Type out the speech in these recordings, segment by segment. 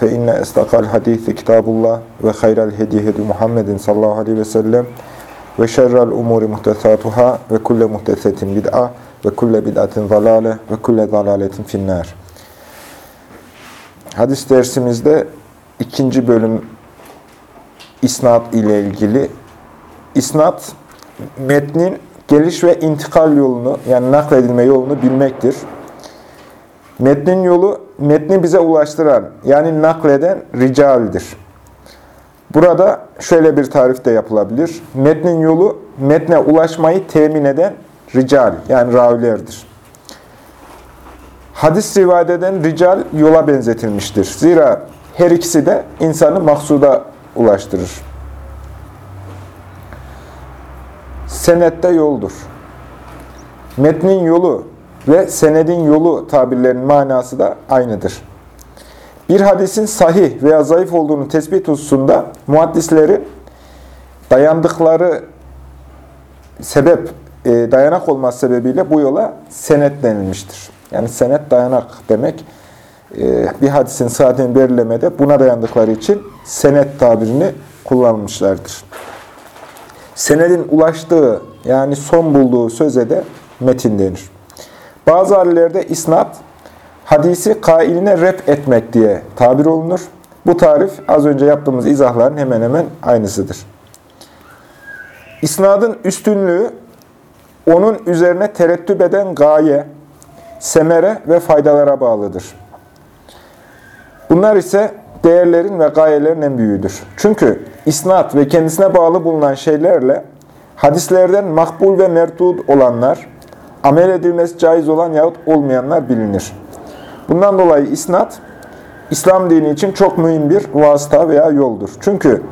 Fe inne estakal hadithi kitabullah ve hayral hedi hedi Muhammedin sallallahu aleyhi ve sellem ve şerrel umuri muhtesatuhâ ve kulle muhtesetin bid'a ve kulle bid'atin zalale ve kulle zalaletin finnâr. Hadis dersimizde ikinci bölüm isnat ile ilgili. İsnat, metnin geliş ve intikal yolunu yani nakledilme yolunu bilmektir. Metnin yolu, metni bize ulaştıran, yani nakleden ricaldir. Burada şöyle bir tarif de yapılabilir. Metnin yolu, metne ulaşmayı temin eden rical, yani ravilerdir. Hadis rivayet eden rical yola benzetilmiştir. Zira her ikisi de insanı maksuda ulaştırır. Senette yoldur. Metnin yolu, ve senedin yolu tabirlerinin manası da aynıdır. Bir hadisin sahih veya zayıf olduğunu tespit hususunda muhaddislerin dayandıkları sebep, e, dayanak olması sebebiyle bu yola senet denilmiştir. Yani senet dayanak demek. E, bir hadisin saatini belirlemede buna dayandıkları için senet tabirini kullanmışlardır. Senedin ulaştığı yani son bulduğu söze de metin denir. Bazı hallerde isnat, hadisi kailine rep etmek diye tabir olunur. Bu tarif az önce yaptığımız izahların hemen hemen aynısıdır. İsnadın üstünlüğü, onun üzerine terettüp eden gaye, semere ve faydalara bağlıdır. Bunlar ise değerlerin ve gayelerin en büyüğüdür. Çünkü isnat ve kendisine bağlı bulunan şeylerle hadislerden makbul ve merdud olanlar, amel edilmesi caiz olan yahut olmayanlar bilinir. Bundan dolayı isnat, İslam dini için çok mühim bir vasıta veya yoldur. Çünkü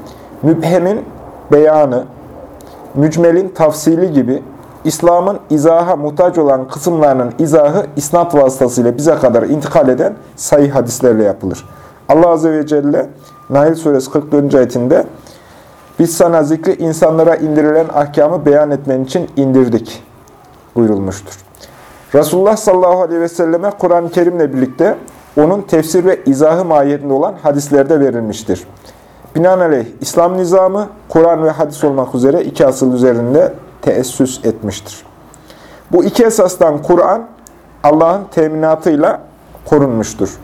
mübhemin beyanı, mücmelin tafsili gibi İslam'ın izaha muhtaç olan kısımlarının izahı isnat vasıtasıyla bize kadar intikal eden sayı hadislerle yapılır. Allah Azze ve Celle Nail Suresi 44. ayetinde biz sana zikri insanlara indirilen ahkamı beyan etmen için indirdik buyurulmuştur. Resulullah sallallahu aleyhi ve selleme Kur'an-ı Kerim'le birlikte onun tefsir ve izahı mahiyetinde olan hadislerde verilmiştir. Binaenaleyh İslam nizamı Kur'an ve hadis olmak üzere iki asıl üzerinde teessüs etmiştir. Bu iki esasdan Kur'an Allah'ın teminatıyla korunmuştur.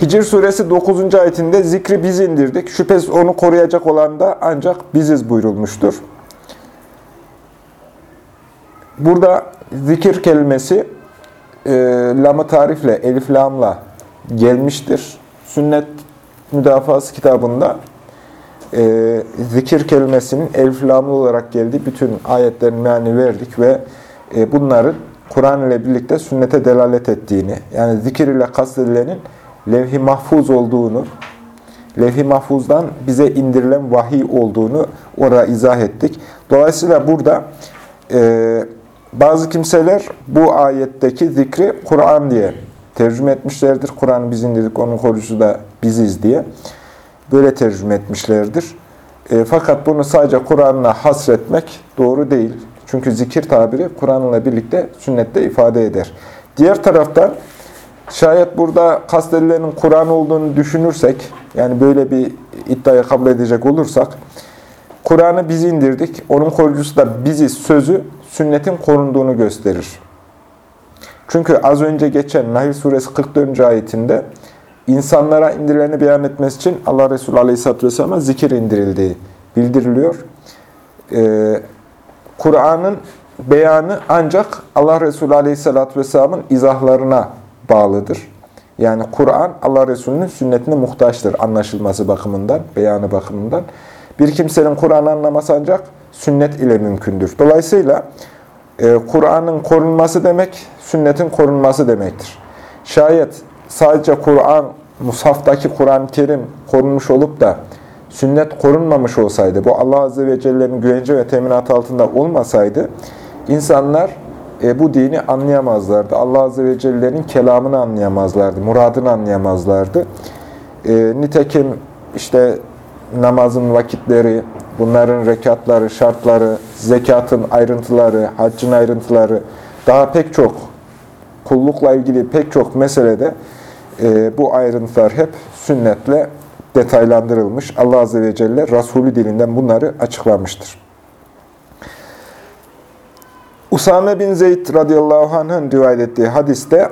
Hicr suresi 9. ayetinde zikri biz indirdik. Şüphesiz onu koruyacak olan da ancak biziz buyurulmuştur. Burada zikir kelimesi e, lamı tarifle, elif lamla gelmiştir. Sünnet müdafası kitabında e, zikir kelimesinin elif lamlı olarak geldiği bütün ayetlerin mealini verdik ve e, bunların Kur'an ile birlikte sünnete delalet ettiğini, yani zikir ile kastedilenin levh-i mahfuz olduğunu, levh-i mahfuzdan bize indirilen vahiy olduğunu orada izah ettik. Dolayısıyla burada e, bazı kimseler bu ayetteki zikri Kur'an diye tercüme etmişlerdir. Kur'an'ı biz indirdik, onun koruyucusu da biziz diye. Böyle tercüme etmişlerdir. E, fakat bunu sadece Kur'an'la hasretmek doğru değil. Çünkü zikir tabiri Kur'an'la birlikte sünnette ifade eder. Diğer taraftan şayet burada kastedilenin Kur'an olduğunu düşünürsek, yani böyle bir iddiayı kabul edecek olursak, Kur'an'ı biz indirdik, onun koruyucusu da biziz sözü sünnetin korunduğunu gösterir. Çünkü az önce geçen Nahl suresi 44. ayetinde insanlara indirileni beyan etmesi için Allah Resulü Aleyhisselatü Vesselam'a zikir indirildiği bildiriliyor. Ee, Kur'an'ın beyanı ancak Allah Resulü Aleyhisselatü Vesselam'ın izahlarına bağlıdır. Yani Kur'an Allah Resulü'nün sünnetine muhtaçtır anlaşılması bakımından, beyanı bakımından. Bir kimsenin Kur'an'ı anlaması ancak sünnet ile mümkündür. Dolayısıyla e, Kur'an'ın korunması demek, sünnetin korunması demektir. Şayet sadece Kur'an, Musaf'taki Kur'an-ı Kerim korunmuş olup da sünnet korunmamış olsaydı, bu Allah Azze ve Celle'nin güvence ve teminat altında olmasaydı, insanlar e, bu dini anlayamazlardı. Allah Azze ve Celle'nin kelamını anlayamazlardı, muradını anlayamazlardı. E, nitekim işte namazın vakitleri, bunların rekatları, şartları, zekatın ayrıntıları, haccın ayrıntıları, daha pek çok kullukla ilgili pek çok meselede e, bu ayrıntılar hep sünnetle detaylandırılmış. Allah Azze ve Celle Resulü dilinden bunları açıklamıştır. Usame bin Zeyd radıyallahu anh'ın rivayet ettiği hadiste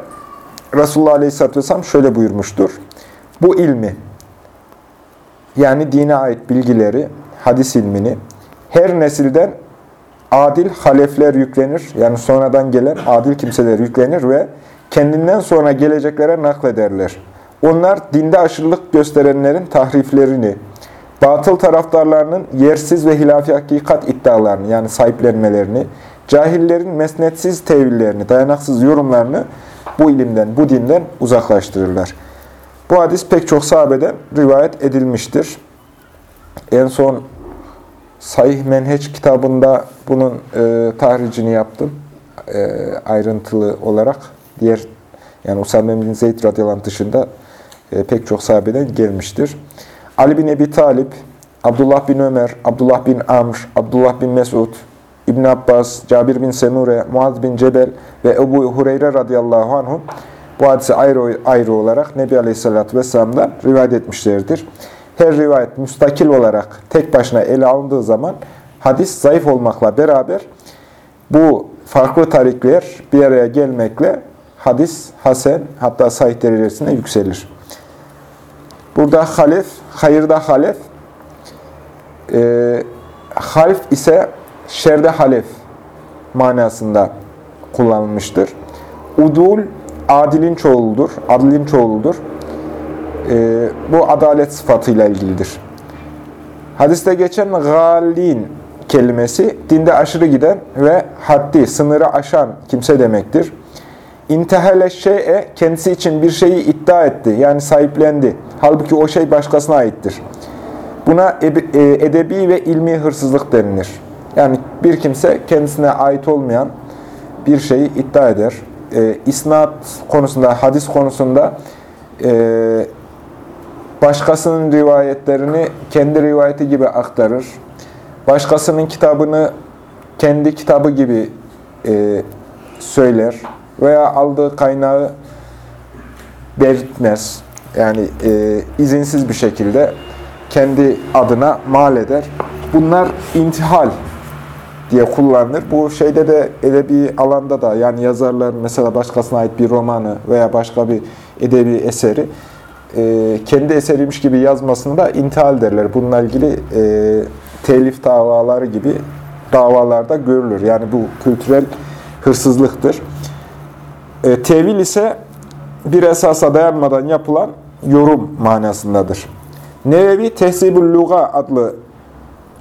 Resulullah Aleyhisselatü Vesselam şöyle buyurmuştur. Bu ilmi, yani dine ait bilgileri, hadis ilmini her nesilden adil halefler yüklenir. Yani sonradan gelen adil kimseler yüklenir ve kendinden sonra geleceklere naklederler. Onlar dinde aşırılık gösterenlerin tahriflerini, batıl taraftarlarının yersiz ve hilafi hakikat iddialarını yani sahiplenmelerini, cahillerin mesnetsiz tevillerini, dayanaksız yorumlarını bu ilimden, bu dinden uzaklaştırırlar. Bu hadis pek çok sahabeden rivayet edilmiştir. En son Sahih Menheç kitabında bunun e, tahricini yaptım. E, ayrıntılı olarak. Diğer yani Usame bin Zeyd radıyallahu dışında e, pek çok sahabeden gelmiştir. Ali bin Ebi Talip, Abdullah bin Ömer, Abdullah bin Amr, Abdullah bin Mesud, İbn Abbas, Cabir bin Semure, Muaz bin Cebel ve Ebu Hureyre radıyallahu anhum bu hadisi ayrı ayrı olarak Nebi Aleyhisselatü Vesselam'dan rivayet etmişlerdir. Her rivayet müstakil olarak tek başına ele alındığı zaman hadis zayıf olmakla beraber bu farklı tarikler bir araya gelmekle hadis hasen hatta sahih derecesine yükselir. Burada halef, hayırda halef, e, half ise şerde halef manasında kullanılmıştır. Udul adilin çoğuludur, adilin çoğuludur. E, bu adalet sıfatıyla ilgilidir. Hadiste geçen galin kelimesi dinde aşırı giden ve haddi, sınırı aşan kimse demektir. İntehale şey'e kendisi için bir şeyi iddia etti. Yani sahiplendi. Halbuki o şey başkasına aittir. Buna e, edebi ve ilmi hırsızlık denilir. Yani bir kimse kendisine ait olmayan bir şeyi iddia eder. E, isnat konusunda, hadis konusunda e, başkasının rivayetlerini kendi rivayeti gibi aktarır. Başkasının kitabını kendi kitabı gibi e, söyler veya aldığı kaynağı belirtmez. Yani e, izinsiz bir şekilde kendi adına mal eder. Bunlar intihal diye kullanılır. Bu şeyde de edebi alanda da yani yazarlar mesela başkasına ait bir romanı veya başka bir edebi eseri e, kendi eseriymiş gibi yazmasını da intihal derler. Bununla ilgili e, telif davaları gibi davalarda görülür. Yani bu kültürel hırsızlıktır. E, tevil ise bir esasa dayanmadan yapılan yorum manasındadır. Nevevi Tehzibül Luga adlı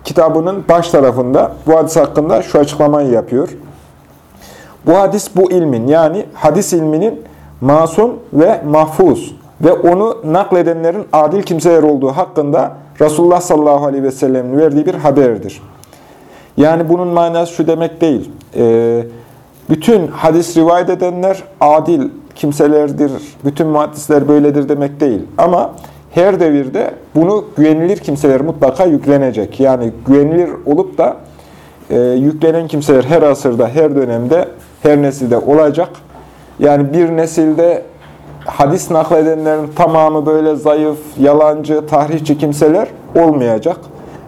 kitabının baş tarafında bu hadis hakkında şu açıklamayı yapıyor. Bu hadis bu ilmin yani hadis ilminin masum ve mahfuz ve onu nakledenlerin adil kimseler olduğu hakkında Resulullah sallallahu aleyhi ve sellem'in verdiği bir haberdir. Yani bunun manası şu demek değil. Ee, bütün hadis rivayet edenler adil kimselerdir, bütün muhaddisler böyledir demek değil. Ama her devirde bunu güvenilir kimseler mutlaka yüklenecek. Yani güvenilir olup da e, yüklenen kimseler her asırda, her dönemde, her nesilde olacak. Yani bir nesilde hadis nakledenlerin tamamı böyle zayıf, yalancı, tahrihçi kimseler olmayacak.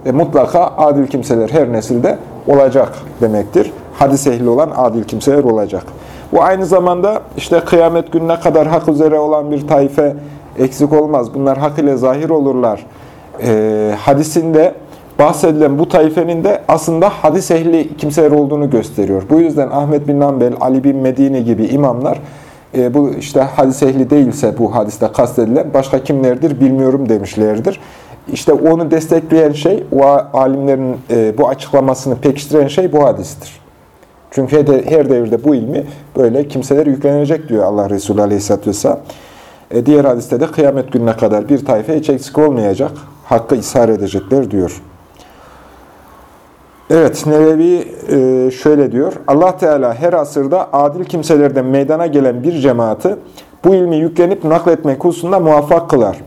E, mutlaka adil kimseler her nesilde olacak demektir. Hadis ehli olan adil kimseler olacak. Bu aynı zamanda işte kıyamet gününe kadar hak üzere olan bir taife eksik olmaz. Bunlar hak ile zahir olurlar. E, hadisinde bahsedilen bu taifenin de aslında hadis ehli kimseler olduğunu gösteriyor. Bu yüzden Ahmet bin Nambel, Ali bin Medine gibi imamlar e, bu işte hadis ehli değilse bu hadiste kastedilen başka kimlerdir bilmiyorum demişlerdir. İşte onu destekleyen şey, o alimlerin e, bu açıklamasını pekiştiren şey bu hadistir. Çünkü her devirde bu ilmi böyle kimseler yüklenecek diyor Allah Resulü Aleyhisselatü Vesselam. E, diğer hadiste de kıyamet gününe kadar bir tayfa hiç eksik olmayacak. hakkı ishar edecekler diyor. Evet, Nevevi e, şöyle diyor. Allah Teala her asırda adil kimselerden meydana gelen bir cemaati bu ilmi yüklenip nakletmek hususunda muvaffak kılar.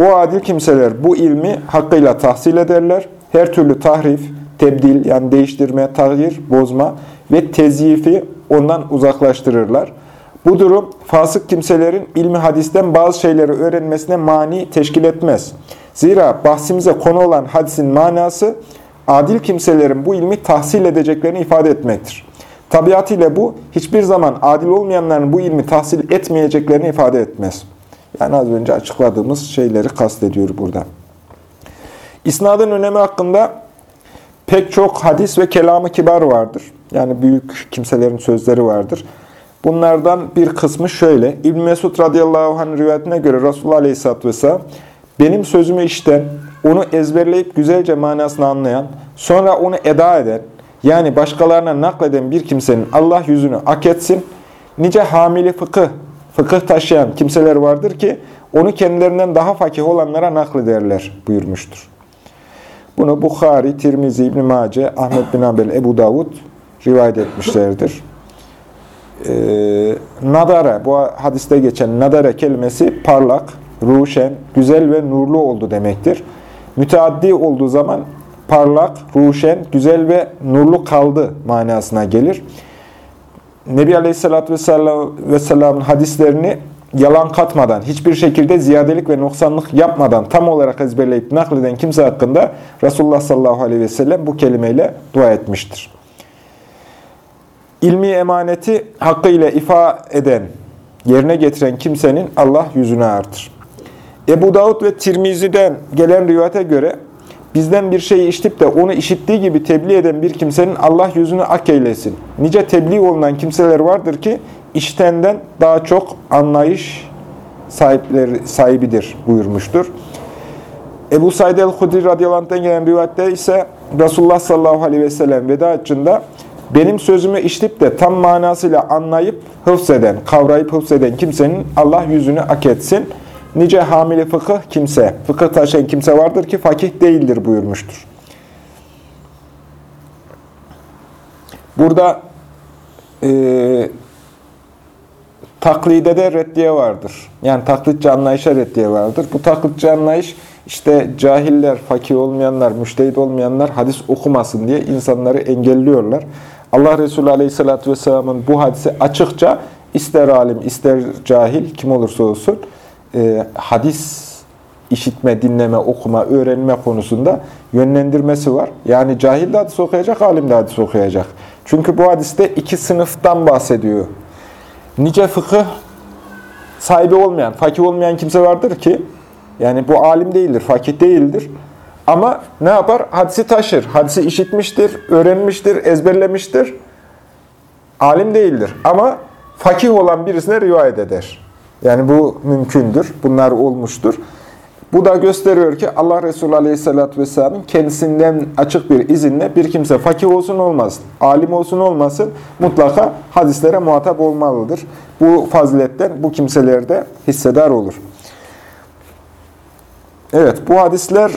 O adil kimseler bu ilmi hakkıyla tahsil ederler. Her türlü tahrif, tebdil yani değiştirme, tahir, bozma ve tezyifi ondan uzaklaştırırlar. Bu durum fasık kimselerin ilmi hadisten bazı şeyleri öğrenmesine mani teşkil etmez. Zira bahsimize konu olan hadisin manası adil kimselerin bu ilmi tahsil edeceklerini ifade etmektir. Tabiatıyla bu hiçbir zaman adil olmayanların bu ilmi tahsil etmeyeceklerini ifade etmez. Yani az önce açıkladığımız şeyleri kastediyor burada. İsnadın önemi hakkında pek çok hadis ve kelamı kibar vardır. Yani büyük kimselerin sözleri vardır. Bunlardan bir kısmı şöyle. İbn Mesud radıyallahu anh rivayetine göre Resulullah aleyhisselatü vesselam benim sözümü işten, onu ezberleyip güzelce manasını anlayan, sonra onu eda eden, yani başkalarına nakleden bir kimsenin Allah yüzünü ak etsin, nice hamili fıkıh, fıkıh taşıyan kimseler vardır ki, onu kendilerinden daha fakih olanlara naklederler buyurmuştur. Bunu Bukhari, Tirmizi, İbn-i Mace, Ahmet bin Abel, Ebu Davud rivayet etmişlerdir. Ee, nadara, bu hadiste geçen nadara kelimesi parlak, ruşen, güzel ve nurlu oldu demektir. Müteaddi olduğu zaman parlak, ruşen, güzel ve nurlu kaldı manasına gelir. Nebi Aleyhisselatü Vesselam'ın hadislerini yalan katmadan, hiçbir şekilde ziyadelik ve noksanlık yapmadan tam olarak ezberleyip nakleden kimse hakkında Resulullah sallallahu aleyhi ve sellem bu kelimeyle dua etmiştir. İlmi emaneti hakkıyla ifa eden, yerine getiren kimsenin Allah yüzünü artır. Ebu Davud ve Tirmizi'den gelen rivayete göre bizden bir şeyi işitip de onu işittiği gibi tebliğ eden bir kimsenin Allah yüzünü ak eylesin. Nice tebliğ olunan kimseler vardır ki iştenden daha çok anlayış sahipleri, sahibidir buyurmuştur. Ebu Said el-Hudri radıyallahu anh'tan gelen rivayette ise Resulullah sallallahu aleyhi ve sellem veda haccında benim sözümü işitip de tam manasıyla anlayıp hıfzeden, kavrayıp hıfzeden kimsenin Allah yüzünü ak etsin. Nice hamile fıkıh kimse, fıkıh taşıyan kimse vardır ki fakih değildir buyurmuştur. Burada e, taklide de reddiye vardır. Yani taklitçi anlayışa reddiye vardır. Bu taklitçi anlayış işte cahiller, fakih olmayanlar, müştehit olmayanlar hadis okumasın diye insanları engelliyorlar. Allah Resulü Aleyhisselatü Vesselam'ın bu hadisi açıkça ister alim, ister cahil, kim olursa olsun e, hadis işitme, dinleme, okuma, öğrenme konusunda yönlendirmesi var. Yani cahil de hadis okuyacak, alim de hadis okuyacak. Çünkü bu hadiste iki sınıftan bahsediyor. Nice fıkıh sahibi olmayan, fakih olmayan kimse vardır ki, yani bu alim değildir, fakih değildir. Ama ne yapar? Hadisi taşır. Hadisi işitmiştir, öğrenmiştir, ezberlemiştir. Alim değildir. Ama fakih olan birisine rivayet eder. Yani bu mümkündür. Bunlar olmuştur. Bu da gösteriyor ki Allah Resulü Aleyhisselatü Vesselam'ın kendisinden açık bir izinle bir kimse fakih olsun olmasın, alim olsun olmasın mutlaka hadislere muhatap olmalıdır. Bu faziletten bu kimseler de hissedar olur. Evet, bu hadisler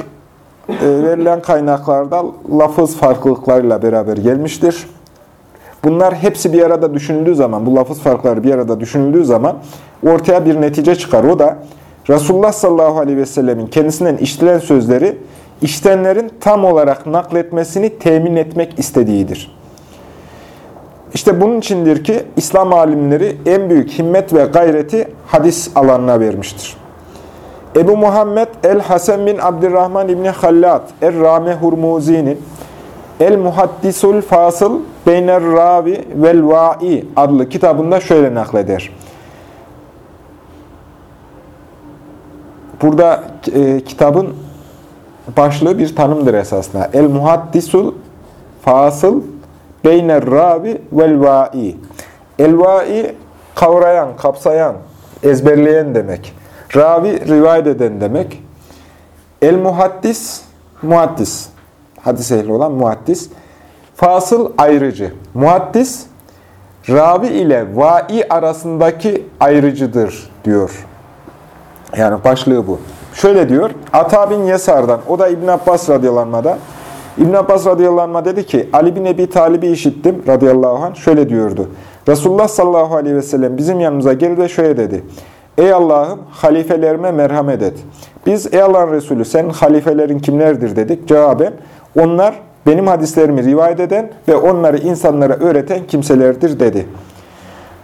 verilen kaynaklarda lafız farklılıklarıyla beraber gelmiştir. Bunlar hepsi bir arada düşünüldüğü zaman, bu lafız farkları bir arada düşünüldüğü zaman ortaya bir netice çıkar. O da Resulullah sallallahu aleyhi ve sellemin kendisinden işitilen sözleri iştenlerin tam olarak nakletmesini temin etmek istediğidir. İşte bunun içindir ki İslam alimleri en büyük himmet ve gayreti hadis alanına vermiştir. Ebu Muhammed el-Hasan bin Abdurrahman İbni Hallat er-Rame Hurmuzi'nin El-Muhaddisul Fasıl Beyner Ravi vel Va'i adlı kitabında şöyle nakleder. Burada e, kitabın başlığı bir tanımdır esasında. El-Muhaddisul Fasıl Beyner Ravi vel Va'i. El-Va'i kavrayan, kapsayan, ezberleyen demek. Ravi rivayet eden demek. El muhaddis, muhaddis. Hadis ehli olan muhaddis. Fasıl ayrıcı. Muhaddis, ravi ile vai arasındaki ayrıcıdır diyor. Yani başlığı bu. şöyle diyor. Ata bin Yesar'dan, o da İbn Abbas radıyallahu İbn Abbas radıyallahu dedi ki, Ali bin Ebi Talib'i işittim radıyallahu anh, şöyle diyordu. Resulullah sallallahu aleyhi ve sellem bizim yanımıza geldi ve şöyle dedi. Ey Allah'ım halifelerime merhamet et. Biz ey Allah'ın Resulü senin halifelerin kimlerdir dedik. Cevaben onlar benim hadislerimi rivayet eden ve onları insanlara öğreten kimselerdir dedi.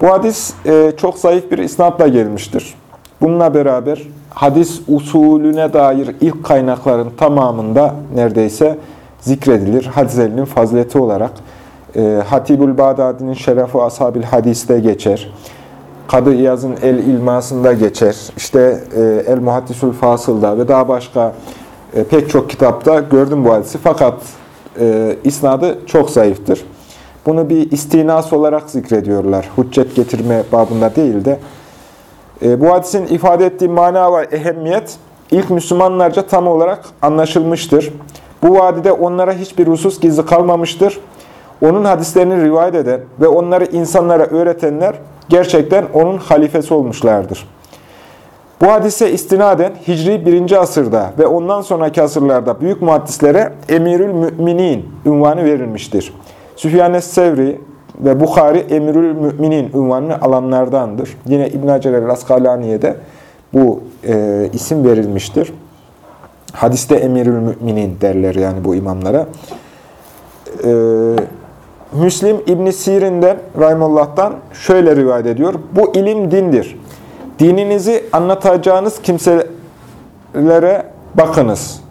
Bu hadis e, çok zayıf bir isnatla gelmiştir. Bununla beraber hadis usulüne dair ilk kaynakların tamamında neredeyse zikredilir. Hadis elinin fazileti olarak. E, Hatibül Bağdadi'nin Şerefu Ashabil Hadis'te geçer. Kadı İyaz'ın El İlması'nda geçer. İşte e, El Muhaddisül Fasıl'da ve daha başka e, pek çok kitapta gördüm bu hadisi. Fakat e, isnadı çok zayıftır. Bunu bir istinas olarak zikrediyorlar. Hüccet getirme babında değil de. Bu hadisin ifade ettiği mana ve ehemmiyet ilk Müslümanlarca tam olarak anlaşılmıştır. Bu vadide onlara hiçbir husus gizli kalmamıştır. Onun hadislerini rivayet eden ve onları insanlara öğretenler gerçekten onun halifesi olmuşlardır. Bu hadise istinaden Hicri 1. asırda ve ondan sonraki asırlarda büyük muhaddislere Emirül Müminin ünvanı verilmiştir. Süfyan Sevri ve Bukhari Emirül Müminin ünvanını alanlardandır. Yine İbn Hacer bu e, isim verilmiştir. Hadiste Emirül Müminin derler yani bu imamlara. E, Müslim İbn Sirin'den, Rahimullah'tan şöyle rivayet ediyor. Bu ilim dindir. Dininizi anlatacağınız kimselere bakınız.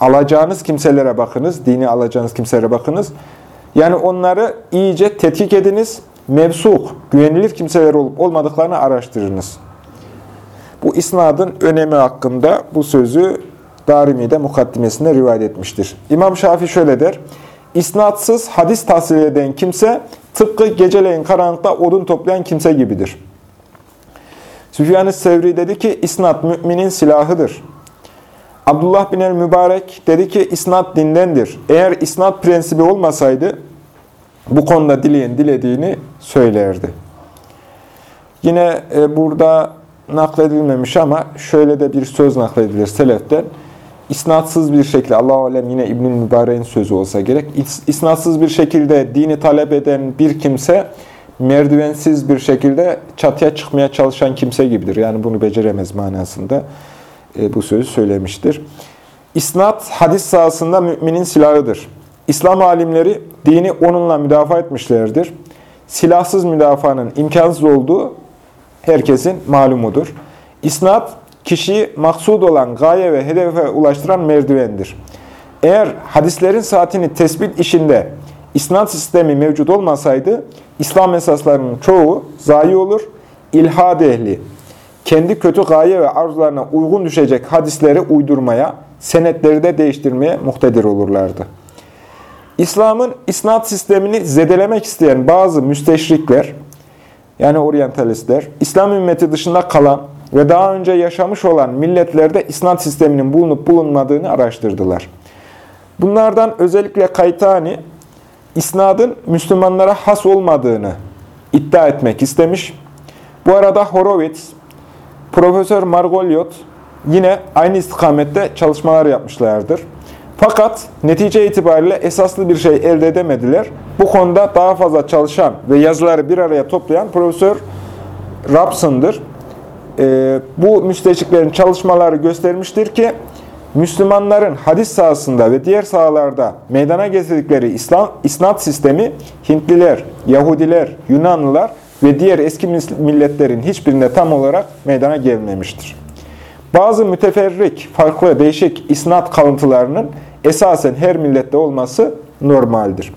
Alacağınız kimselere bakınız. Dini alacağınız kimselere bakınız. Yani onları iyice tetkik ediniz. Mevsuk, güvenilir kimseler olup olmadıklarını araştırınız. Bu isnadın önemi hakkında bu sözü Darimi'de mukaddimesinde rivayet etmiştir. İmam Şafii şöyle der. İsnatsız hadis tahsil eden kimse tıpkı geceleyin karanlıkta odun toplayan kimse gibidir. Süfyan-ı Sevri dedi ki isnat müminin silahıdır. Abdullah bin el-Mübarek dedi ki isnat dindendir. Eğer isnat prensibi olmasaydı bu konuda dileyen dilediğini söylerdi. Yine e, burada nakledilmemiş ama şöyle de bir söz nakledilir seleften. İsnatsız bir şekilde, Allah-u Alem yine İbn-i Mübarek'in sözü olsa gerek, isnatsız bir şekilde dini talep eden bir kimse, merdivensiz bir şekilde çatıya çıkmaya çalışan kimse gibidir. Yani bunu beceremez manasında e, bu sözü söylemiştir. İsnat, hadis sahasında müminin silahıdır. İslam alimleri dini onunla müdafaa etmişlerdir. Silahsız müdafaanın imkansız olduğu herkesin malumudur. İsnat, kişiyi maksud olan gaye ve hedefe ulaştıran merdivendir. Eğer hadislerin saatini tespit işinde isnat sistemi mevcut olmasaydı, İslam esaslarının çoğu zayi olur, ilhad ehli, kendi kötü gaye ve arzularına uygun düşecek hadisleri uydurmaya, senetleri de değiştirmeye muhtedir olurlardı. İslam'ın isnat sistemini zedelemek isteyen bazı müsteşrikler, yani oryantalistler, İslam ümmeti dışında kalan ve daha önce yaşamış olan milletlerde isnat sisteminin bulunup bulunmadığını araştırdılar. Bunlardan özellikle Kaytani, isnadın Müslümanlara has olmadığını iddia etmek istemiş. Bu arada Horowitz, Profesör Margoliot yine aynı istikamette çalışmalar yapmışlardır. Fakat netice itibariyle esaslı bir şey elde edemediler. Bu konuda daha fazla çalışan ve yazıları bir araya toplayan Profesör Robson'dır. Ee, bu müsteşriklerin çalışmaları göstermiştir ki Müslümanların hadis sahasında ve diğer sahalarda meydana getirdikleri İslam isnat sistemi Hintliler, Yahudiler, Yunanlılar ve diğer eski milletlerin hiçbirinde tam olarak meydana gelmemiştir. Bazı müteferrik, farklı, değişik isnat kalıntılarının esasen her millette olması normaldir.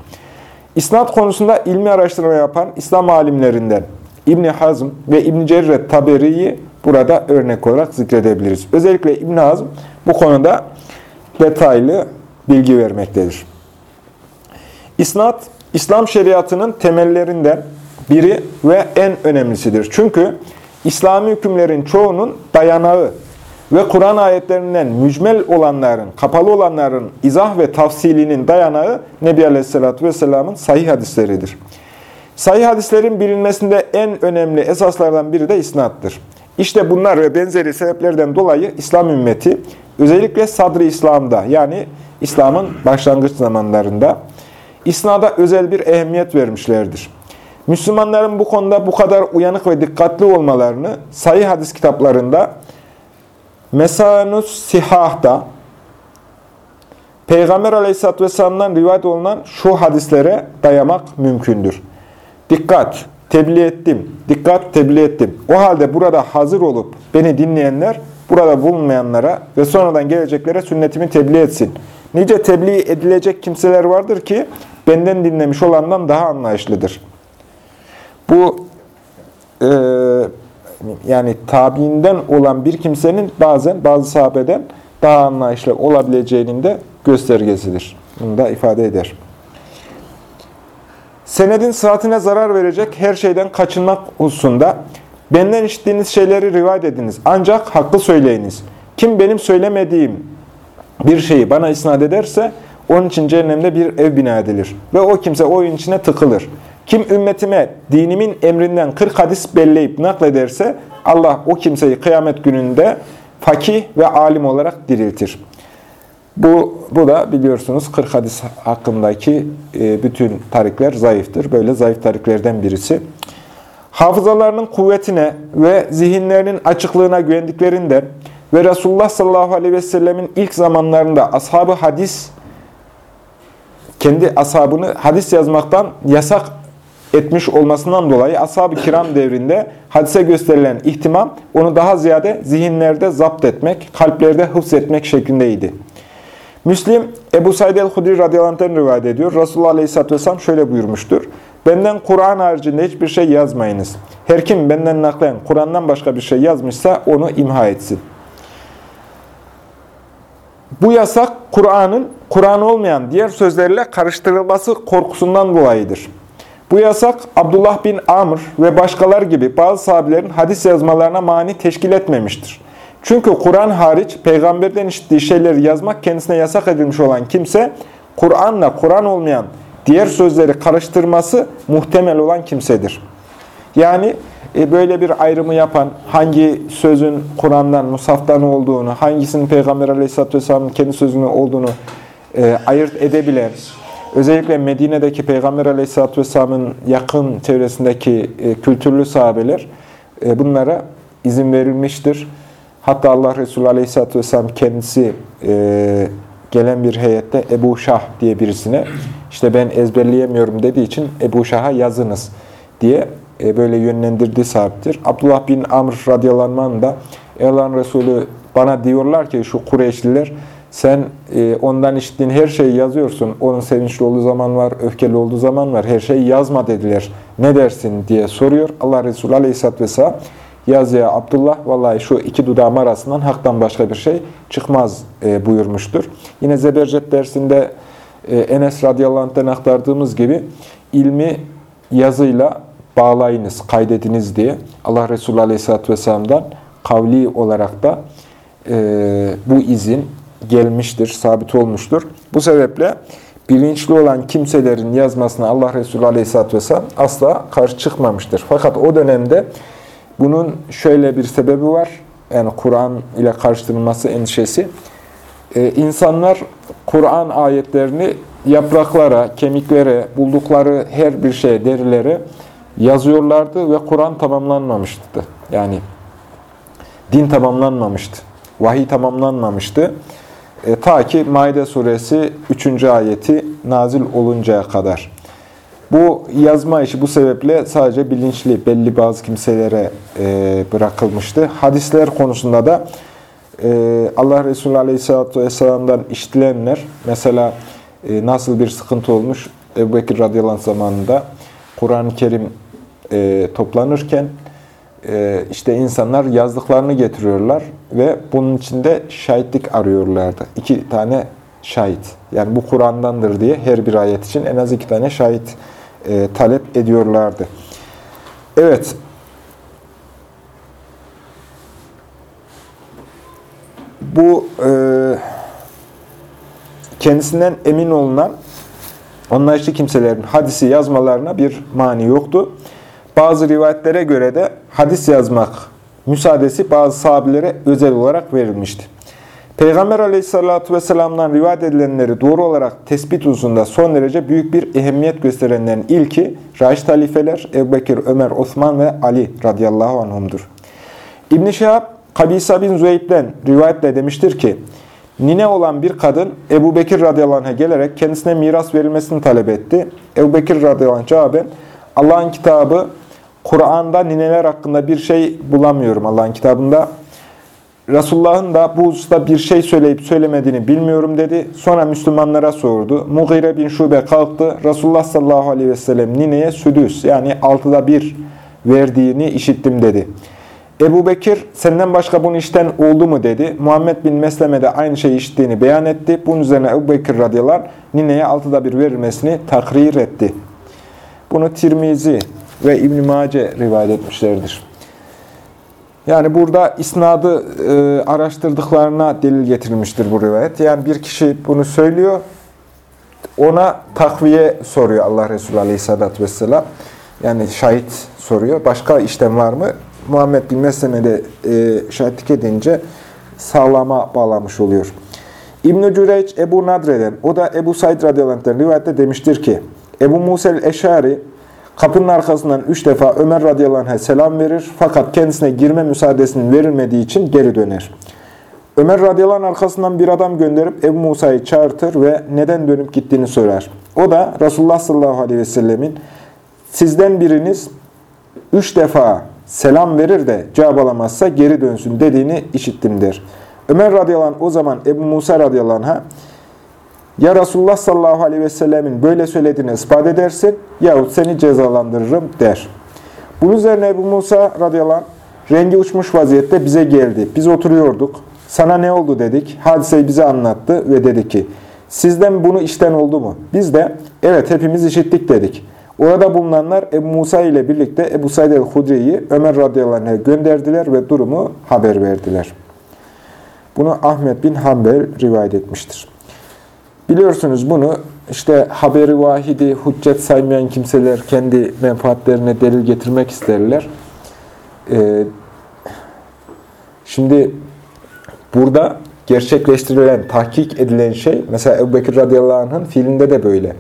İsnat konusunda ilmi araştırma yapan İslam alimlerinden İbni Hazm ve İbn Cerret Taberi'yi burada örnek olarak zikredebiliriz. Özellikle İbn Hazm bu konuda detaylı bilgi vermektedir. İsnat, İslam şeriatının temellerinden biri ve en önemlisidir. Çünkü İslami hükümlerin çoğunun dayanağı ve Kur'an ayetlerinden mücmel olanların, kapalı olanların izah ve tafsilinin dayanağı Nebi Aleyhisselatü Vesselam'ın sahih hadisleridir. Sahih hadislerin bilinmesinde en önemli esaslardan biri de isnattır. İşte bunlar ve benzeri sebeplerden dolayı İslam ümmeti özellikle sadri İslam'da yani İslam'ın başlangıç zamanlarında İsnada özel bir ehemmiyet vermişlerdir. Müslümanların bu konuda bu kadar uyanık ve dikkatli olmalarını sayı hadis kitaplarında Mesanus Sihah'da Peygamber Aleyhisselatü Vesselam'dan rivayet olunan şu hadislere dayamak mümkündür. Dikkat! Tebliğ ettim. Dikkat! Tebliğ ettim. O halde burada hazır olup beni dinleyenler burada bulunmayanlara ve sonradan geleceklere sünnetimi tebliğ etsin. Nice tebliğ edilecek kimseler vardır ki benden dinlemiş olandan daha anlayışlıdır. Bu e, yani tabiinden olan bir kimsenin bazen bazı sahabeden daha anlayışlı olabileceğinin de göstergesidir. Bunu da ifade eder. Senedin sıhhatine zarar verecek her şeyden kaçınmak hususunda benden işittiğiniz şeyleri rivayet ediniz. Ancak hakkı söyleyiniz. Kim benim söylemediğim bir şeyi bana isnat ederse onun için cehennemde bir ev bina edilir. Ve o kimse o oyun içine tıkılır. Kim ümmetime dinimin emrinden 40 hadis belleyip naklederse Allah o kimseyi kıyamet gününde fakih ve alim olarak diriltir. Bu, bu da biliyorsunuz 40 hadis hakkındaki e, bütün tarikler zayıftır. Böyle zayıf tariklerden birisi. Hafızalarının kuvvetine ve zihinlerinin açıklığına güvendiklerinden ve Resulullah sallallahu aleyhi ve sellemin ilk zamanlarında ashabı hadis, kendi ashabını hadis yazmaktan yasak etmiş olmasından dolayı ashab-ı kiram devrinde hadise gösterilen ihtimam onu daha ziyade zihinlerde zapt etmek, kalplerde hıfz etmek şeklindeydi. Müslim, Ebu Said el-Hudri radıyallahu rivayet ediyor. Resulullah aleyhisselatü vesselam şöyle buyurmuştur. Benden Kur'an haricinde hiçbir şey yazmayınız. Her kim benden naklen Kur'an'dan başka bir şey yazmışsa onu imha etsin. Bu yasak Kur'an'ın Kur'an olmayan diğer sözlerle karıştırılması korkusundan dolayıdır. Bu yasak Abdullah bin Amr ve başkalar gibi bazı sahabelerin hadis yazmalarına mani teşkil etmemiştir. Çünkü Kur'an hariç peygamberden işittiği şeyleri yazmak kendisine yasak edilmiş olan kimse, Kur'an'la Kur'an olmayan diğer sözleri karıştırması muhtemel olan kimsedir. Yani e, böyle bir ayrımı yapan, hangi sözün Kur'an'dan, Musaf'tan olduğunu, hangisinin Peygamber Aleyhisselatü Vesselam'ın kendi sözünü olduğunu e, ayırt edebilen, özellikle Medine'deki Peygamber Aleyhisselatü Vesselam'ın yakın çevresindeki e, kültürlü sahabeler e, bunlara izin verilmiştir. Hatta Allah Resulü Aleyhisselatü Vesselam kendisi e, gelen bir heyette Ebu Şah diye birisine işte ben ezberleyemiyorum dediği için Ebu Şah'a yazınız diye e, böyle yönlendirdiği sahiptir. Abdullah bin Amr radıyallahu anh da Allah'ın Resulü bana diyorlar ki şu Kureyşliler sen e, ondan işittiğin her şeyi yazıyorsun. Onun sevinçli olduğu zaman var, öfkeli olduğu zaman var. Her şeyi yazma dediler. Ne dersin diye soruyor. Allah Resulü aleyhisselatü vesselam yaz ya Abdullah vallahi şu iki dudağım arasından haktan başka bir şey çıkmaz e, buyurmuştur. Yine Zebercet dersinde e, Enes radıyallahu aktardığımız gibi ilmi yazıyla bağlayınız, kaydediniz diye Allah Resulü aleyhisselatü vesselam'dan kavli olarak da e, bu izin gelmiştir, sabit olmuştur. Bu sebeple bilinçli olan kimselerin yazmasına Allah Resulü Aleyhisselatü Vesselam asla karşı çıkmamıştır. Fakat o dönemde bunun şöyle bir sebebi var. Yani Kur'an ile karıştırılması endişesi. Ee, insanlar Kur'an ayetlerini yapraklara, kemiklere, buldukları her bir şeye, derilere yazıyorlardı ve Kur'an tamamlanmamıştı. Yani din tamamlanmamıştı. Vahiy tamamlanmamıştı. E, ta ki Maide suresi 3. ayeti nazil oluncaya kadar. Bu yazma işi bu sebeple sadece bilinçli belli bazı kimselere e, bırakılmıştı. Hadisler konusunda da e, Allah Resulü Aleyhisselatü Vesselam'dan işitilenler, mesela e, nasıl bir sıkıntı olmuş Ebu Bekir radıyallahu zamanında Kur'an-ı Kerim e, toplanırken e, işte insanlar yazdıklarını getiriyorlar ve bunun içinde şahitlik arıyorlardı. İki tane şahit. Yani bu Kur'an'dandır diye her bir ayet için en az iki tane şahit e, talep ediyorlardı. Evet. Bu e, kendisinden emin olunan anlayışlı kimselerin hadisi yazmalarına bir mani yoktu. Bazı rivayetlere göre de hadis yazmak müsaadesi bazı sahabilere özel olarak verilmişti. Peygamber aleyhissalatü vesselam'dan rivayet edilenleri doğru olarak tespit hususunda son derece büyük bir ehemmiyet gösterenlerin ilki Raşid halifeler Ebu Bekir, Ömer, Osman ve Ali radıyallahu anhumdur. İbn-i Şihab, Kabisa bin Züeyb'den rivayetle demiştir ki, Nine olan bir kadın Ebu Bekir radıyallahu anh'a gelerek kendisine miras verilmesini talep etti. Ebu Bekir radıyallahu anh cevaben, Allah'ın kitabı, Kur'an'da nineler hakkında bir şey bulamıyorum Allah'ın kitabında. Resulullah'ın da bu hususta bir şey söyleyip söylemediğini bilmiyorum dedi. Sonra Müslümanlara sordu. Mughire bin Şube kalktı. Resulullah sallallahu aleyhi ve sellem nineye südüs yani altıda bir verdiğini işittim dedi. Ebu Bekir senden başka bunu işten oldu mu dedi. Muhammed bin Mesleme de aynı şeyi işittiğini beyan etti. Bunun üzerine Ebu Bekir radıyallahu nineye altıda bir verilmesini takrir etti. Bunu Tirmizi ve İbn-i Mace rivayet etmişlerdir. Yani burada isnadı e, araştırdıklarına delil getirilmiştir bu rivayet. Yani bir kişi bunu söylüyor, ona takviye soruyor Allah Resulü Aleyhisselatü Vesselam. Yani şahit soruyor. Başka işlem var mı? Muhammed bin Mesleme'de e, şahitlik edince sağlama bağlamış oluyor. İbn-i Cüreyç Ebu Nadre'den, o da Ebu Said radıyallahu rivayette demiştir ki, Ebu Musel Eşari kapının arkasından üç defa Ömer radıyallahu selam verir fakat kendisine girme müsaadesinin verilmediği için geri döner. Ömer radıyallahu arkasından bir adam gönderip Ebu Musa'yı çağırtır ve neden dönüp gittiğini sorar. O da Resulullah sallallahu aleyhi ve sellemin sizden biriniz üç defa selam verir de cevap alamazsa geri dönsün dediğini işittim der. Ömer radıyallahu o zaman Ebu Musa radıyallahu anh'a ya Resulullah sallallahu aleyhi ve sellemin böyle söylediğini ispat edersin yahut seni cezalandırırım der. Bunun üzerine Ebu Musa radıyallahu anh rengi uçmuş vaziyette bize geldi. Biz oturuyorduk. Sana ne oldu dedik. Hadiseyi bize anlattı ve dedi ki sizden bunu işten oldu mu? Biz de evet hepimiz işittik dedik. Orada bulunanlar Ebu Musa ile birlikte Ebu Said el-Hudri'yi Ömer radıyallahu anh'a gönderdiler ve durumu haber verdiler. Bunu Ahmet bin Hanbel rivayet etmiştir. Biliyorsunuz bunu işte haberi vahidi hüccet saymayan kimseler kendi menfaatlerine delil getirmek isterler. Ee, şimdi burada gerçekleştirilen, tahkik edilen şey, mesela Ebu Bekir radıyallahu anh'ın fiilinde de böyle.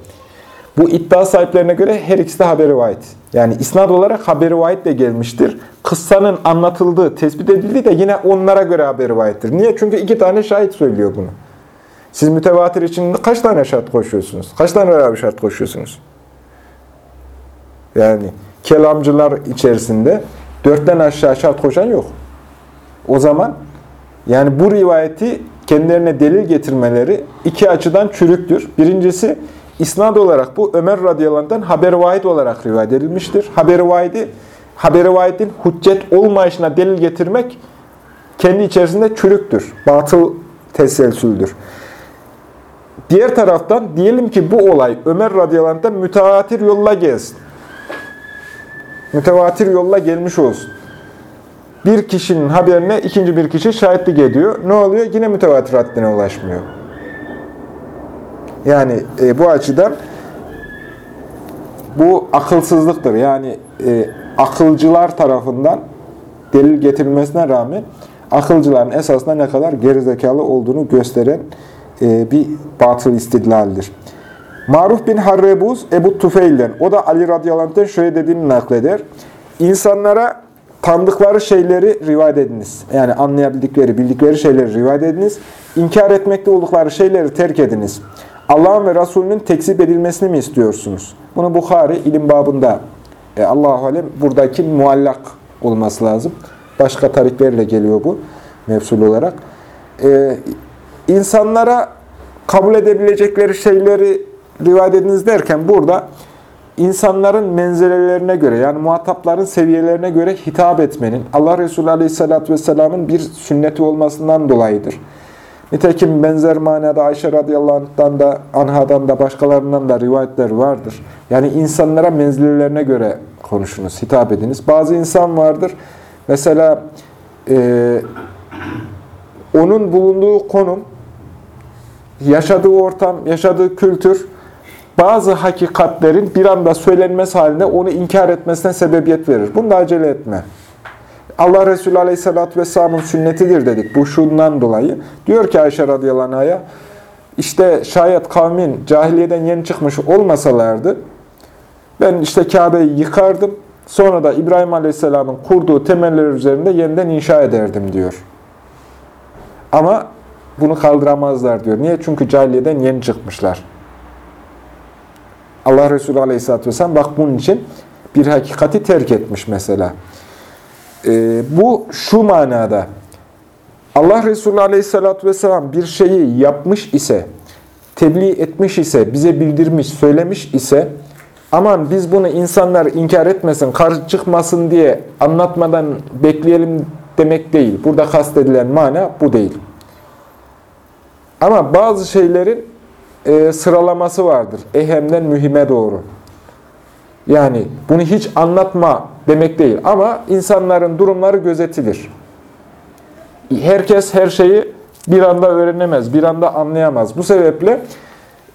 Bu iddia sahiplerine göre her ikisi de haberi vahid. Yani isnad olarak haberi vahid de gelmiştir. Kıssanın anlatıldığı, tespit edildiği de yine onlara göre haberi vahiddir. Niye? Çünkü iki tane şahit söylüyor bunu. Siz mütevatir için kaç tane şart koşuyorsunuz? Kaç tane beraber şart koşuyorsunuz? Yani kelamcılar içerisinde dörtten aşağı şart koşan yok. O zaman yani bu rivayeti kendilerine delil getirmeleri iki açıdan çürüktür. Birincisi isnad olarak bu Ömer radıyallahu haber vahid olarak rivayet edilmiştir. Haber vahidi haber vahidin hüccet olmayışına delil getirmek kendi içerisinde çürüktür. Batıl teselsüldür. Diğer taraftan diyelim ki bu olay Ömer radıyallahu mütevatir yolla gelsin. Mütevatir yolla gelmiş olsun. Bir kişinin haberine ikinci bir kişi şahitlik ediyor. Ne oluyor? Yine mütevatir haddine ulaşmıyor. Yani e, bu açıdan bu akılsızlıktır. Yani e, akılcılar tarafından delil getirilmesine rağmen akılcıların esasında ne kadar gerizekalı olduğunu gösteren bir batıl istidlaldir. Maruf bin Harrebuz Ebu Tufeil'den, o da Ali radıyallahu şöyle dediğini nakleder. İnsanlara tanıdıkları şeyleri rivayet ediniz. Yani anlayabildikleri, bildikleri şeyleri rivayet ediniz. İnkar etmekte oldukları şeyleri terk ediniz. Allah'ın ve Resulünün tekzip edilmesini mi istiyorsunuz? Bunu Bukhari ilim babında e, Allah-u Alem buradaki muallak olması lazım. Başka tariklerle geliyor bu mevsul olarak. E, insanlara kabul edebilecekleri şeyleri rivayet ediniz derken burada insanların menzilelerine göre yani muhatapların seviyelerine göre hitap etmenin Allah Resulü Aleyhisselatü Vesselam'ın bir sünneti olmasından dolayıdır. Nitekim benzer manada Ayşe radıyallahu anh'dan da, anhadan da başkalarından da rivayetler vardır. Yani insanlara menzillerine göre konuşunuz, hitap ediniz. Bazı insan vardır, mesela e, onun bulunduğu konum, yaşadığı ortam, yaşadığı kültür, bazı hakikatlerin bir anda söylenmesi halinde onu inkar etmesine sebebiyet verir. Bunda acele etme. Allah Resulü Aleyhisselatü Vesselam'ın sünnetidir dedik. Bu şundan dolayı. Diyor ki Ayşe radıyallahu anh'a, işte şayet kavmin cahiliyeden yeni çıkmış olmasalardı, ben işte Kabe'yi yıkardım, sonra da İbrahim Aleyhisselam'ın kurduğu temeller üzerinde yeniden inşa ederdim diyor. Ama bunu kaldıramazlar diyor. Niye? Çünkü cahiliyeden yeni çıkmışlar. Allah Resulü Aleyhisselatü Vesselam bak bunun için bir hakikati terk etmiş mesela. Ee, bu şu manada. Allah Resulü Aleyhisselatü Vesselam bir şeyi yapmış ise, tebliğ etmiş ise, bize bildirmiş, söylemiş ise, aman biz bunu insanlar inkar etmesin, karşı çıkmasın diye anlatmadan bekleyelim demek değil. Burada kastedilen mana bu değil. Ama bazı şeylerin e, sıralaması vardır. Ehemden mühime doğru. Yani bunu hiç anlatma demek değil. Ama insanların durumları gözetilir. Herkes her şeyi bir anda öğrenemez, bir anda anlayamaz. Bu sebeple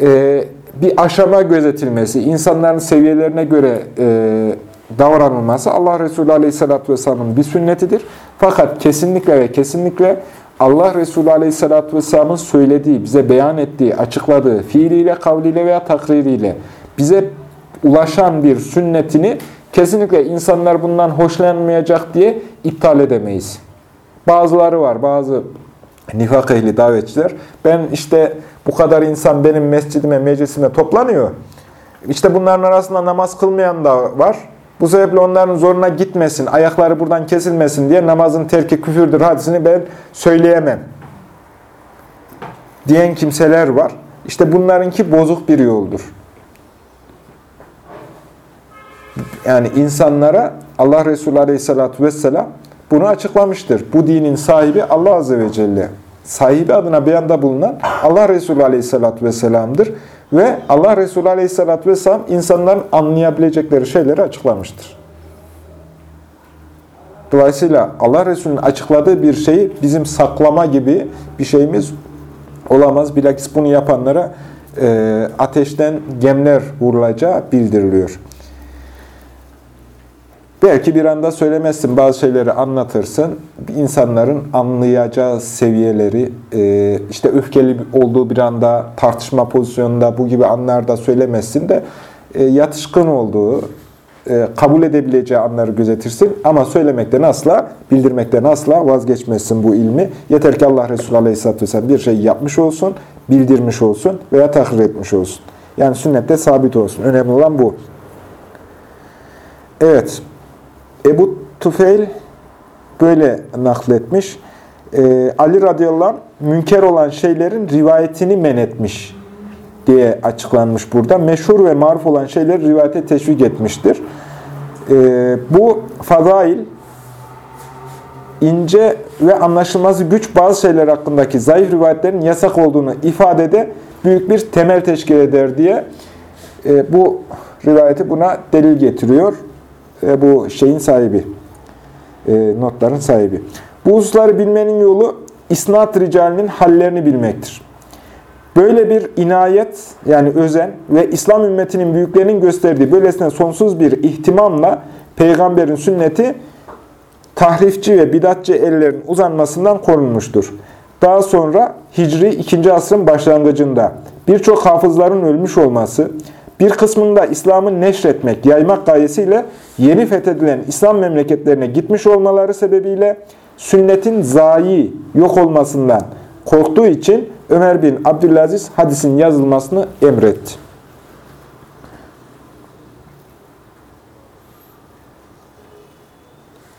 e, bir aşama gözetilmesi, insanların seviyelerine göre e, davranılması Allah Resulü Aleyhisselatü Vesselam'ın bir sünnetidir. Fakat kesinlikle ve kesinlikle Allah Resulü Aleyhisselatü Vesselam'ın söylediği, bize beyan ettiği, açıkladığı fiiliyle, kavliyle veya takririyle bize ulaşan bir sünnetini kesinlikle insanlar bundan hoşlanmayacak diye iptal edemeyiz. Bazıları var, bazı nifak ehli davetçiler. Ben işte bu kadar insan benim mescidime, meclisime toplanıyor. İşte bunların arasında namaz kılmayan da var. Bu sebeple onların zoruna gitmesin, ayakları buradan kesilmesin diye namazın terki küfürdür hadisini ben söyleyemem. Diyen kimseler var. İşte bunlarınki bozuk bir yoldur. Yani insanlara Allah Resulü Aleyhisselatü Vesselam bunu açıklamıştır. Bu dinin sahibi Allah Azze ve Celle. Sahibi adına beyanda bulunan Allah Resulü Aleyhisselatü Vesselam'dır. Ve Allah Resulü Aleyhisselatü Vesselam insanların anlayabilecekleri şeyleri açıklamıştır. Dolayısıyla Allah Resulü'nün açıkladığı bir şeyi bizim saklama gibi bir şeyimiz olamaz. Bilakis bunu yapanlara e, ateşten gemler vurulacağı bildiriliyor. Belki bir anda söylemezsin, bazı şeyleri anlatırsın. İnsanların anlayacağı seviyeleri, e, işte öfkeli olduğu bir anda, tartışma pozisyonunda bu gibi anlarda söylemezsin de e, yatışkın olduğu, e, kabul edebileceği anları gözetirsin. Ama söylemekten asla, bildirmekten asla vazgeçmezsin bu ilmi. Yeter ki Allah Resulü Aleyhisselatü Vesselam bir şey yapmış olsun, bildirmiş olsun veya takrir etmiş olsun. Yani sünnette sabit olsun. Önemli olan bu. Evet. Ebu Tufeil böyle nakletmiş. Ee, Ali radıyallahu anh münker olan şeylerin rivayetini men etmiş diye açıklanmış burada. Meşhur ve maruf olan şeyleri rivayete teşvik etmiştir. Ee, bu fazail ince ve anlaşılması güç bazı şeyler hakkındaki zayıf rivayetlerin yasak olduğunu ifadede büyük bir temel teşkil eder diye e, bu rivayeti buna delil getiriyor e, bu şeyin sahibi, e, notların sahibi. Bu hususları bilmenin yolu isnat ricalinin hallerini bilmektir. Böyle bir inayet yani özen ve İslam ümmetinin büyüklerinin gösterdiği böylesine sonsuz bir ihtimamla peygamberin sünneti tahrifçi ve bidatçı ellerin uzanmasından korunmuştur. Daha sonra Hicri 2. asrın başlangıcında birçok hafızların ölmüş olması, bir kısmında İslam'ı neşretmek, yaymak gayesiyle yeni fethedilen İslam memleketlerine gitmiş olmaları sebebiyle sünnetin zayi, yok olmasından korktuğu için Ömer bin Abdülaziz hadisin yazılmasını emretti.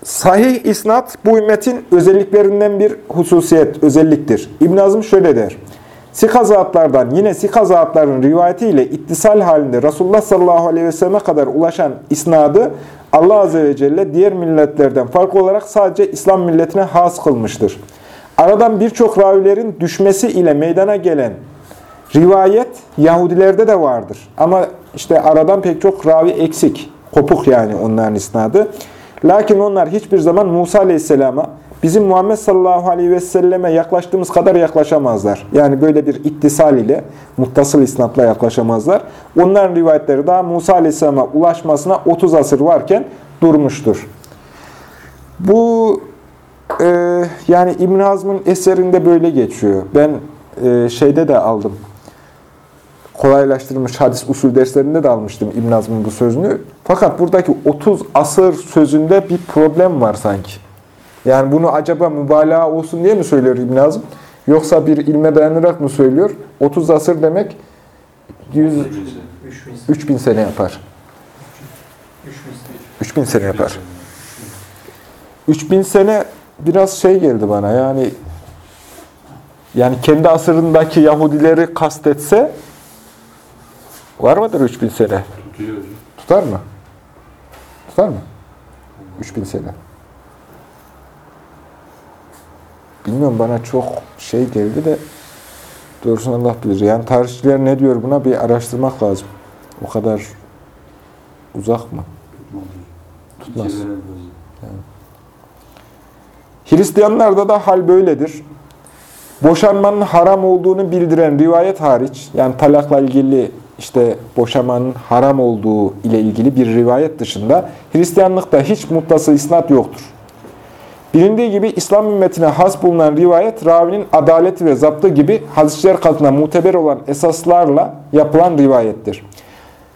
Sahih isnat bu ümmetin özelliklerinden bir hususiyet, özelliktir. İbn Azm şöyle der. Sika zatlardan yine sika zatların rivayetiyle ittisal halinde Resulullah sallallahu aleyhi ve selleme kadar ulaşan isnadı Allah azze ve celle diğer milletlerden farklı olarak sadece İslam milletine has kılmıştır. Aradan birçok ravilerin düşmesi ile meydana gelen rivayet Yahudilerde de vardır. Ama işte aradan pek çok ravi eksik, kopuk yani onların isnadı. Lakin onlar hiçbir zaman Musa aleyhisselama, bizim Muhammed sallallahu aleyhi ve selleme yaklaştığımız kadar yaklaşamazlar. Yani böyle bir ittisal ile, muttasıl isnatla yaklaşamazlar. Onların rivayetleri daha Musa aleyhisselama ulaşmasına 30 asır varken durmuştur. Bu e, yani İbn Hazm'ın eserinde böyle geçiyor. Ben e, şeyde de aldım. Kolaylaştırılmış hadis usul derslerinde de almıştım İbn Hazm'ın bu sözünü. Fakat buradaki 30 asır sözünde bir problem var sanki. Yani bunu acaba mübalağa olsun diye mi söylüyor İbn Hazm? Yoksa bir ilme dayanarak mı söylüyor? 30 asır demek 100, 3000 sene yapar. 3000 sene yapar. 3000 sene biraz şey geldi bana yani yani kendi asırındaki Yahudileri kastetse var mıdır 3000 sene? Tutuyor. Tutar mı? Tutar mı? 3000 sene. Bilmiyorum bana çok şey geldi de doğrusunu Allah bilir. Yani tarihçiler ne diyor buna bir araştırmak lazım. O kadar uzak mı? Tutmaz fazla. Hristiyanlarda da hal böyledir. Boşanmanın haram olduğunu bildiren rivayet hariç, yani talakla ilgili işte boşamanın haram olduğu ile ilgili bir rivayet dışında Hristiyanlıkta hiç muttası isnat yoktur. Bilindiği gibi İslam ümmetine has bulunan rivayet, ravinin adaleti ve zaptı gibi hadisçiler katına muteber olan esaslarla yapılan rivayettir.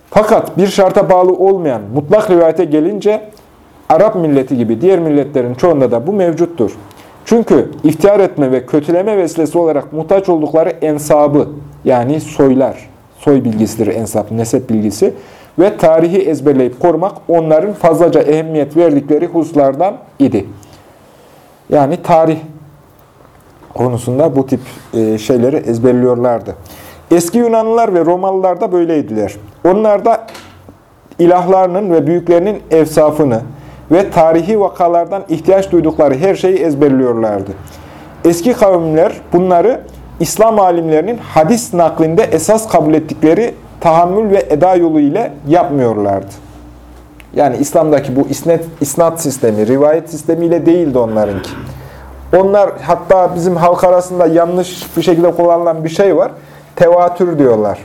Fakat bir şarta bağlı olmayan mutlak rivayete gelince Arap milleti gibi diğer milletlerin çoğunda da bu mevcuttur. Çünkü iftihar etme ve kötüleme vesilesi olarak muhtaç oldukları ensabı yani soylar, soy bilgisidir ensap, nesep bilgisi ve tarihi ezberleyip korumak onların fazlaca ehemmiyet verdikleri hususlardan idi. Yani tarih konusunda bu tip e, şeyleri ezberliyorlardı. Eski Yunanlılar ve Romalılar da böyleydiler. Onlar da ilahlarının ve büyüklerinin evsafını ve tarihi vakalardan ihtiyaç duydukları her şeyi ezberliyorlardı. Eski kavimler bunları İslam alimlerinin hadis naklinde esas kabul ettikleri tahammül ve eda yolu ile yapmıyorlardı. Yani İslam'daki bu isnet, isnat sistemi, rivayet sistemiyle değildi onlarınki. Onlar hatta bizim halk arasında yanlış bir şekilde kullanılan bir şey var. Tevatür diyorlar.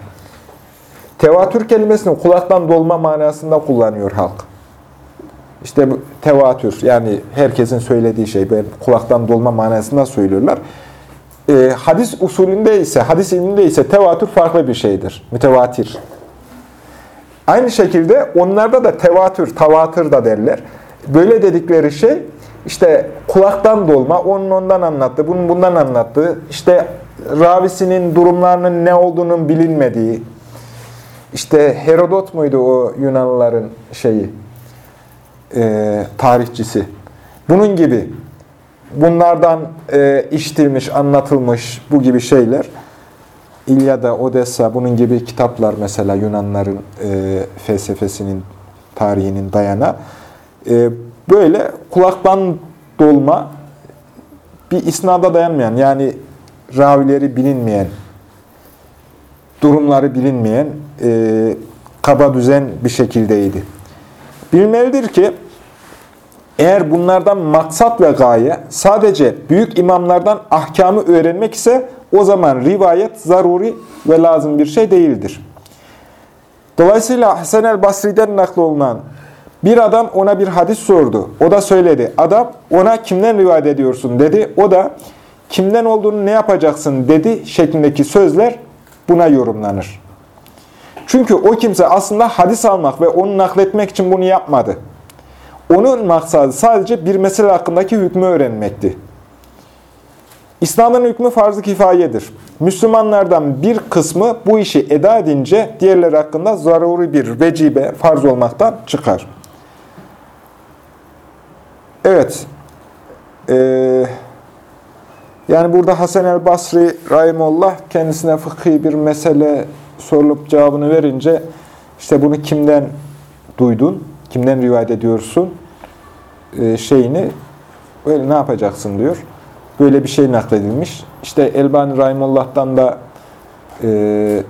Tevatür kelimesini kulaktan dolma manasında kullanıyor halk. İşte bu tevatür yani herkesin söylediği şey kulaktan dolma manasında söylüyorlar. Ee, hadis usulünde ise, hadis ilminde ise tevatür farklı bir şeydir. Mütevatir. Aynı şekilde onlarda da tevatür, tavatır da derler. Böyle dedikleri şey işte kulaktan dolma, onun ondan anlattı, bunun bundan anlattığı, işte ravisinin durumlarının ne olduğunun bilinmediği, işte Herodot muydu o Yunanlıların şeyi, e, tarihçisi. Bunun gibi bunlardan e, iştilmiş, anlatılmış bu gibi şeyler. İlyada, Odessa bunun gibi kitaplar mesela Yunanların e, felsefesinin, tarihinin dayana. E, böyle kulaktan dolma bir isnada dayanmayan yani ravileri bilinmeyen, durumları bilinmeyen e, kaba düzen bir şekildeydi. Bilmelidir ki eğer bunlardan maksat ve gaye sadece büyük imamlardan ahkamı öğrenmek ise o zaman rivayet zaruri ve lazım bir şey değildir. Dolayısıyla Hasan el Basri'den nakl olunan bir adam ona bir hadis sordu. O da söyledi. Adam ona kimden rivayet ediyorsun dedi. O da kimden olduğunu ne yapacaksın dedi şeklindeki sözler buna yorumlanır. Çünkü o kimse aslında hadis almak ve onu nakletmek için bunu yapmadı. Onun maksadı sadece bir mesele hakkındaki hükmü öğrenmekti. İslam'ın hükmü farz-ı kifayedir. Müslümanlardan bir kısmı bu işi eda edince diğerleri hakkında zaruri bir vecibe, farz olmaktan çıkar. Evet. Ee, yani burada Hasan el Basri Rahimullah kendisine fıkhi bir mesele sorulup cevabını verince işte bunu kimden duydun, kimden rivayet ediyorsun e, şeyini böyle ne yapacaksın diyor. Böyle bir şey nakledilmiş. İşte Elbani Rahimullah'tan da e,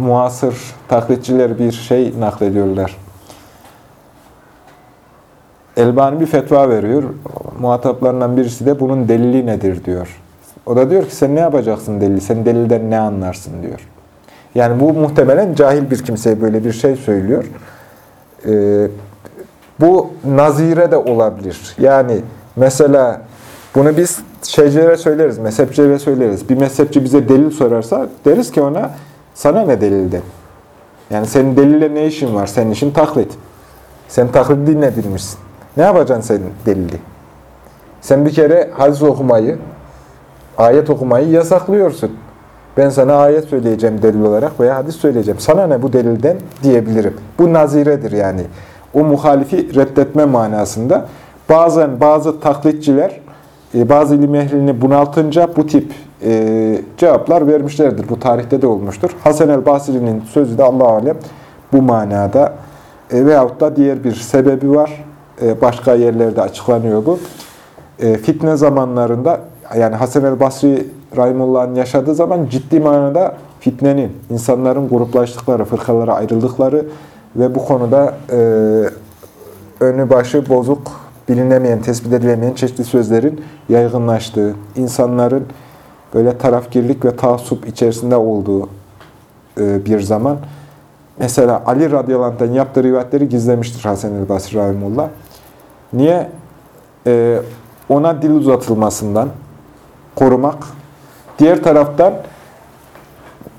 muasır taklitçiler bir şey naklediyorlar. Elbani bir fetva veriyor. Muhataplarından birisi de bunun delili nedir diyor. O da diyor ki sen ne yapacaksın delil? Sen delilden ne anlarsın diyor. Yani bu muhtemelen cahil bir kimseye böyle bir şey söylüyor. Ee, Bu nazire de olabilir. Yani mesela bunu biz şeycilere söyleriz, mezhepçilere söyleriz. Bir mezhepçi bize delil sorarsa deriz ki ona sana ne delilden? Yani senin delille ne işin var? Senin işin taklit. Sen taklidi dinledilmişsin. Ne yapacaksın senin delili? Sen bir kere hadis okumayı, ayet okumayı yasaklıyorsun. Ben sana ayet söyleyeceğim delil olarak veya hadis söyleyeceğim. Sana ne bu delilden diyebilirim. Bu naziredir yani. O muhalifi reddetme manasında. Bazen bazı taklitçiler, bazı ilim ehlini bunaltınca bu tip e, cevaplar vermişlerdir. Bu tarihte de olmuştur. Hasan el Basri'nin sözü de Allah alem bu manada. E, veyahut da diğer bir sebebi var. E, başka yerlerde açıklanıyor bu. E, fitne zamanlarında yani Hasan el Basri Rahimullah'ın yaşadığı zaman ciddi manada fitnenin, insanların gruplaştıkları, fırkalara ayrıldıkları ve bu konuda e, önü başı bozuk, bilinemeyen, tespit edilemeyen çeşitli sözlerin yaygınlaştığı, insanların böyle tarafgirlik ve taassup içerisinde olduğu e, bir zaman. Mesela Ali radıyallahu yaptığı rivayetleri gizlemiştir Hasan el Basri Rahimullah. Niye? Ee, ona dil uzatılmasından korumak. Diğer taraftan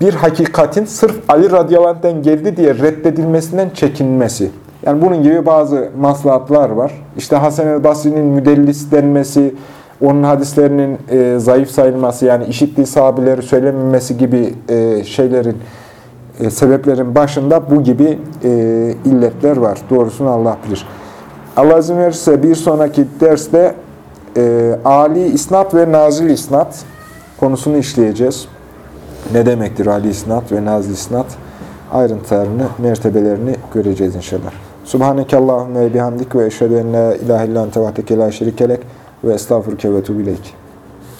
bir hakikatin sırf Ali radıyallahu geldi diye reddedilmesinden çekinmesi. Yani bunun gibi bazı maslahatlar var. İşte Hasan el Basri'nin müdellis denmesi, onun hadislerinin e, zayıf sayılması, yani işittiği sahabeleri söylememesi gibi e, şeylerin, e, sebeplerin başında bu gibi e, illetler var. Doğrusunu Allah bilir. Allah izin verirse bir sonraki derste e, Ali isnat ve nazil isnat konusunu işleyeceğiz. Ne demektir Ali isnat ve nazil isnat? Ayrıntılarını, mertebelerini göreceğiz inşallah. Subhaneke Allahümme bihamdik ve eşhedü en la ilahe illan ve estağfurke ve tuğbileyk.